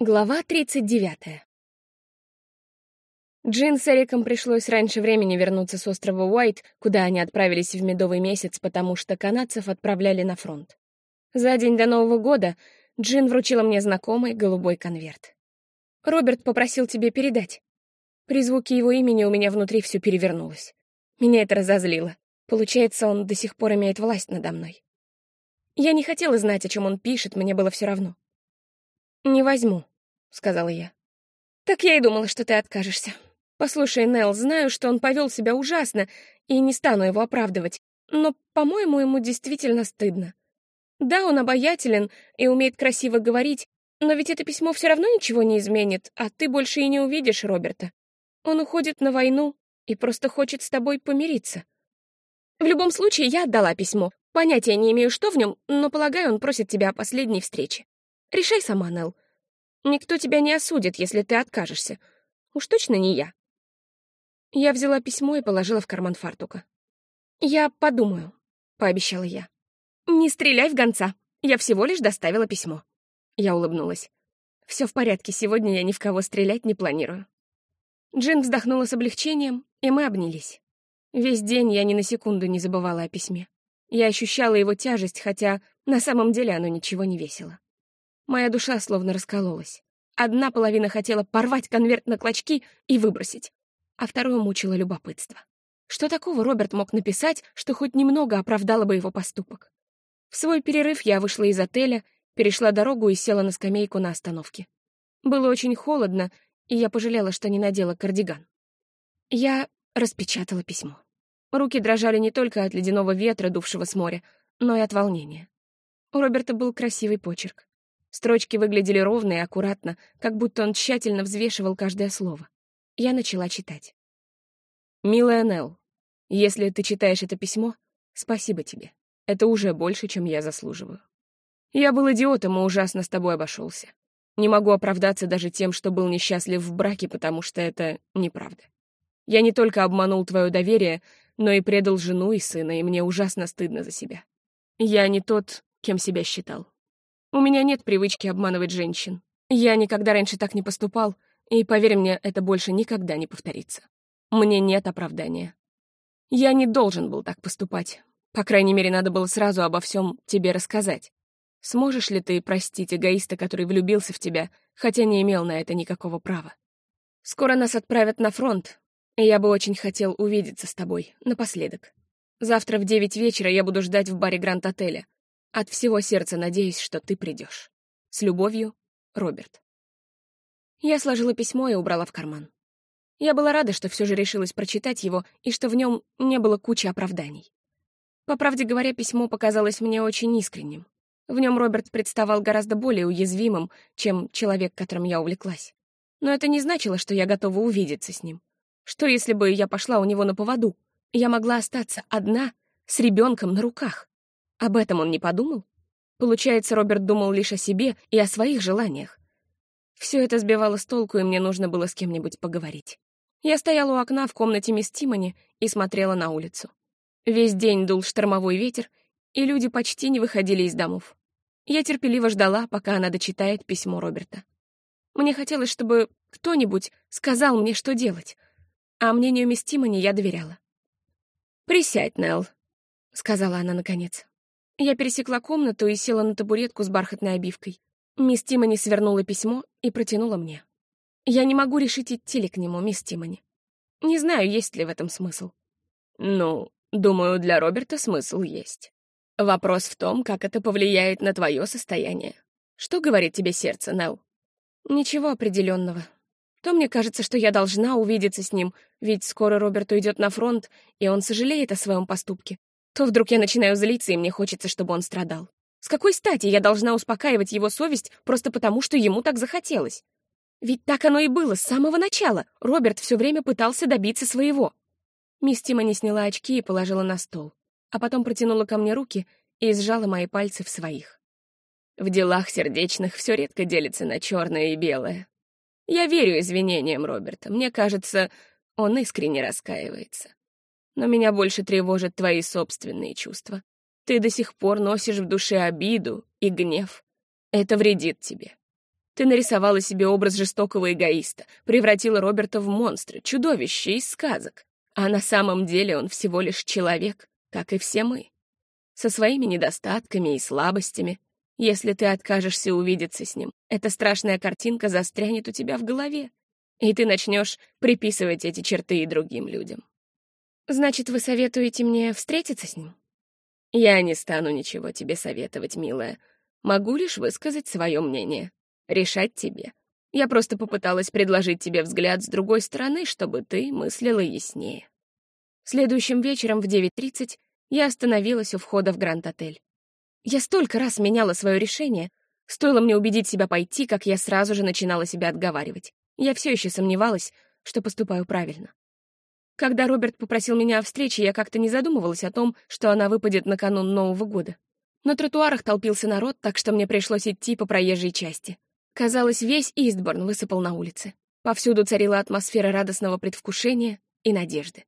Глава 39. Джин с Эриком пришлось раньше времени вернуться с острова Уайт, куда они отправились в медовый месяц, потому что канадцев отправляли на фронт. За день до Нового года Джин вручила мне знакомый голубой конверт. «Роберт попросил тебе передать». При звуке его имени у меня внутри все перевернулось. Меня это разозлило. Получается, он до сих пор имеет власть надо мной. Я не хотела знать, о чем он пишет, мне было все равно. «Не возьму», — сказала я. «Так я и думала, что ты откажешься. Послушай, Нелл, знаю, что он повел себя ужасно, и не стану его оправдывать, но, по-моему, ему действительно стыдно. Да, он обаятелен и умеет красиво говорить, но ведь это письмо все равно ничего не изменит, а ты больше и не увидишь Роберта. Он уходит на войну и просто хочет с тобой помириться. В любом случае, я отдала письмо. Понятия не имею, что в нем, но, полагаю, он просит тебя о последней встрече. Решай сама, Нелл. Никто тебя не осудит, если ты откажешься. Уж точно не я. Я взяла письмо и положила в карман фартука. «Я подумаю», — пообещала я. «Не стреляй в гонца. Я всего лишь доставила письмо». Я улыбнулась. «Все в порядке, сегодня я ни в кого стрелять не планирую». Джин вздохнула с облегчением, и мы обнялись. Весь день я ни на секунду не забывала о письме. Я ощущала его тяжесть, хотя на самом деле оно ничего не весило. Моя душа словно раскололась. Одна половина хотела порвать конверт на клочки и выбросить, а вторую мучило любопытство. Что такого Роберт мог написать, что хоть немного оправдало бы его поступок? В свой перерыв я вышла из отеля, перешла дорогу и села на скамейку на остановке. Было очень холодно, и я пожалела, что не надела кардиган. Я распечатала письмо. Руки дрожали не только от ледяного ветра, дувшего с моря, но и от волнения. У Роберта был красивый почерк. Строчки выглядели ровно и аккуратно, как будто он тщательно взвешивал каждое слово. Я начала читать. «Милая Нелл, если ты читаешь это письмо, спасибо тебе. Это уже больше, чем я заслуживаю. Я был идиотом и ужасно с тобой обошелся. Не могу оправдаться даже тем, что был несчастлив в браке, потому что это неправда. Я не только обманул твое доверие, но и предал жену и сына, и мне ужасно стыдно за себя. Я не тот, кем себя считал. У меня нет привычки обманывать женщин. Я никогда раньше так не поступал, и, поверь мне, это больше никогда не повторится. Мне нет оправдания. Я не должен был так поступать. По крайней мере, надо было сразу обо всем тебе рассказать. Сможешь ли ты простить эгоиста, который влюбился в тебя, хотя не имел на это никакого права? Скоро нас отправят на фронт, и я бы очень хотел увидеться с тобой, напоследок. Завтра в девять вечера я буду ждать в баре Гранд-отеля. От всего сердца надеюсь, что ты придешь. С любовью, Роберт. Я сложила письмо и убрала в карман. Я была рада, что все же решилась прочитать его и что в нем не было кучи оправданий. По правде говоря, письмо показалось мне очень искренним. В нем Роберт представал гораздо более уязвимым, чем человек, которым я увлеклась. Но это не значило, что я готова увидеться с ним. Что если бы я пошла у него на поводу? Я могла остаться одна, с ребенком на руках. Об этом он не подумал? Получается, Роберт думал лишь о себе и о своих желаниях. Все это сбивало с толку, и мне нужно было с кем-нибудь поговорить. Я стояла у окна в комнате мисс Тимони и смотрела на улицу. Весь день дул штормовой ветер, и люди почти не выходили из домов. Я терпеливо ждала, пока она дочитает письмо Роберта. Мне хотелось, чтобы кто-нибудь сказал мне, что делать, а мнению мисс Тимони я доверяла. «Присядь, Нелл», — сказала она наконец. Я пересекла комнату и села на табуретку с бархатной обивкой. Мисс Тимони свернула письмо и протянула мне. Я не могу решить, идти ли к нему, мисс Тимони. Не знаю, есть ли в этом смысл. Ну, думаю, для Роберта смысл есть. Вопрос в том, как это повлияет на твое состояние. Что говорит тебе сердце, Нелл? Ничего определенного. То мне кажется, что я должна увидеться с ним, ведь скоро Роберт уйдет на фронт, и он сожалеет о своем поступке то вдруг я начинаю злиться, и мне хочется, чтобы он страдал. С какой стати я должна успокаивать его совесть просто потому, что ему так захотелось? Ведь так оно и было с самого начала. Роберт все время пытался добиться своего. Мисс Тимони сняла очки и положила на стол, а потом протянула ко мне руки и сжала мои пальцы в своих. В делах сердечных все редко делится на черное и белое. Я верю извинениям Роберта. Мне кажется, он искренне раскаивается но меня больше тревожат твои собственные чувства. Ты до сих пор носишь в душе обиду и гнев. Это вредит тебе. Ты нарисовала себе образ жестокого эгоиста, превратила Роберта в монстра, чудовище из сказок. А на самом деле он всего лишь человек, как и все мы. Со своими недостатками и слабостями. Если ты откажешься увидеться с ним, эта страшная картинка застрянет у тебя в голове, и ты начнешь приписывать эти черты и другим людям. Значит, вы советуете мне встретиться с ним? Я не стану ничего тебе советовать, милая. Могу лишь высказать свое мнение. Решать тебе. Я просто попыталась предложить тебе взгляд с другой стороны, чтобы ты мыслила яснее. Следующим вечером в 9.30 я остановилась у входа в Гранд-отель. Я столько раз меняла свое решение. Стоило мне убедить себя пойти, как я сразу же начинала себя отговаривать. Я все еще сомневалась, что поступаю правильно. Когда Роберт попросил меня о встрече, я как-то не задумывалась о том, что она выпадет на канун Нового года. На тротуарах толпился народ, так что мне пришлось идти по проезжей части. Казалось, весь Истборн высыпал на улице. Повсюду царила атмосфера радостного предвкушения и надежды.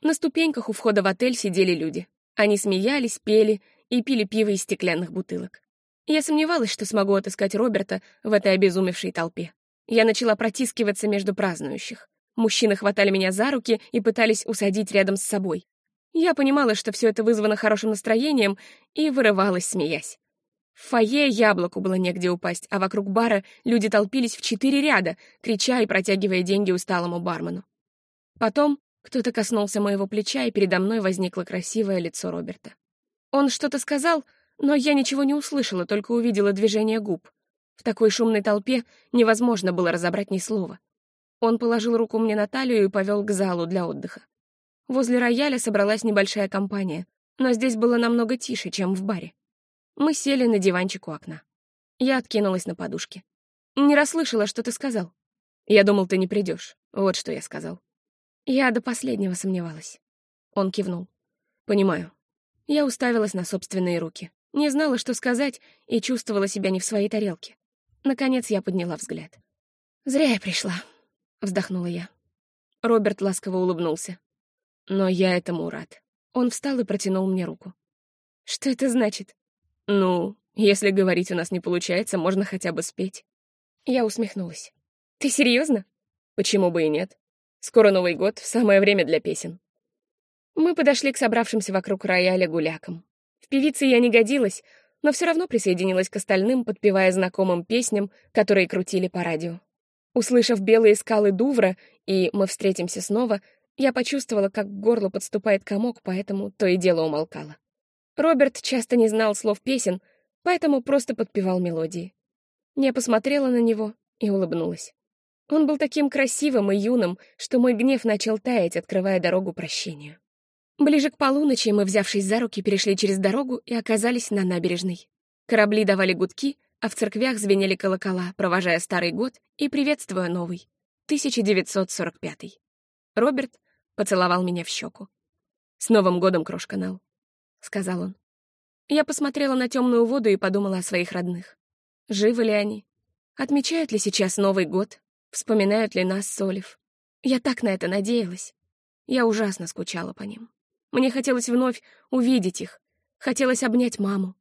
На ступеньках у входа в отель сидели люди. Они смеялись, пели и пили пиво из стеклянных бутылок. Я сомневалась, что смогу отыскать Роберта в этой обезумевшей толпе. Я начала протискиваться между празднующих. Мужчины хватали меня за руки и пытались усадить рядом с собой. Я понимала, что все это вызвано хорошим настроением, и вырывалась, смеясь. В фойе яблоку было негде упасть, а вокруг бара люди толпились в четыре ряда, крича и протягивая деньги усталому бармену. Потом кто-то коснулся моего плеча, и передо мной возникло красивое лицо Роберта. Он что-то сказал, но я ничего не услышала, только увидела движение губ. В такой шумной толпе невозможно было разобрать ни слова. Он положил руку мне на талию и повел к залу для отдыха. Возле рояля собралась небольшая компания, но здесь было намного тише, чем в баре. Мы сели на диванчик у окна. Я откинулась на подушке. «Не расслышала, что ты сказал». «Я думал, ты не придешь. Вот что я сказал». Я до последнего сомневалась. Он кивнул. «Понимаю». Я уставилась на собственные руки. Не знала, что сказать, и чувствовала себя не в своей тарелке. Наконец я подняла взгляд. «Зря я пришла», — вздохнула я. Роберт ласково улыбнулся. «Но я этому рад». Он встал и протянул мне руку. «Что это значит?» «Ну, если говорить у нас не получается, можно хотя бы спеть». Я усмехнулась. «Ты серьезно? «Почему бы и нет? Скоро Новый год, самое время для песен». Мы подошли к собравшимся вокруг рояля гулякам. В певице я не годилась, но все равно присоединилась к остальным, подпевая знакомым песням, которые крутили по радио. Услышав белые скалы Дувра и «Мы встретимся снова», я почувствовала, как к горлу подступает комок, поэтому то и дело умолкало. Роберт часто не знал слов песен, поэтому просто подпевал мелодии. Я посмотрела на него и улыбнулась. Он был таким красивым и юным, что мой гнев начал таять, открывая дорогу прощению. Ближе к полуночи мы, взявшись за руки, перешли через дорогу и оказались на набережной. Корабли давали гудки, а в церквях звенели колокола, провожая старый год и приветствуя новый, 1945. Роберт поцеловал меня в щеку. «С Новым годом, крошка Нелл!» сказал он. Я посмотрела на темную воду и подумала о своих родных. Живы ли они? Отмечают ли сейчас Новый год? Вспоминают ли нас Солев? Я так на это надеялась. Я ужасно скучала по ним. Мне хотелось вновь увидеть их. Хотелось обнять маму.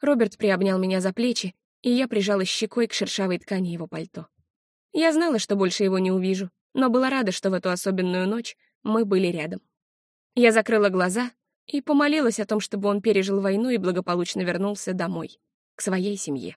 Роберт приобнял меня за плечи, и я прижалась щекой к шершавой ткани его пальто. Я знала, что больше его не увижу, но была рада, что в эту особенную ночь мы были рядом. Я закрыла глаза и помолилась о том, чтобы он пережил войну и благополучно вернулся домой, к своей семье.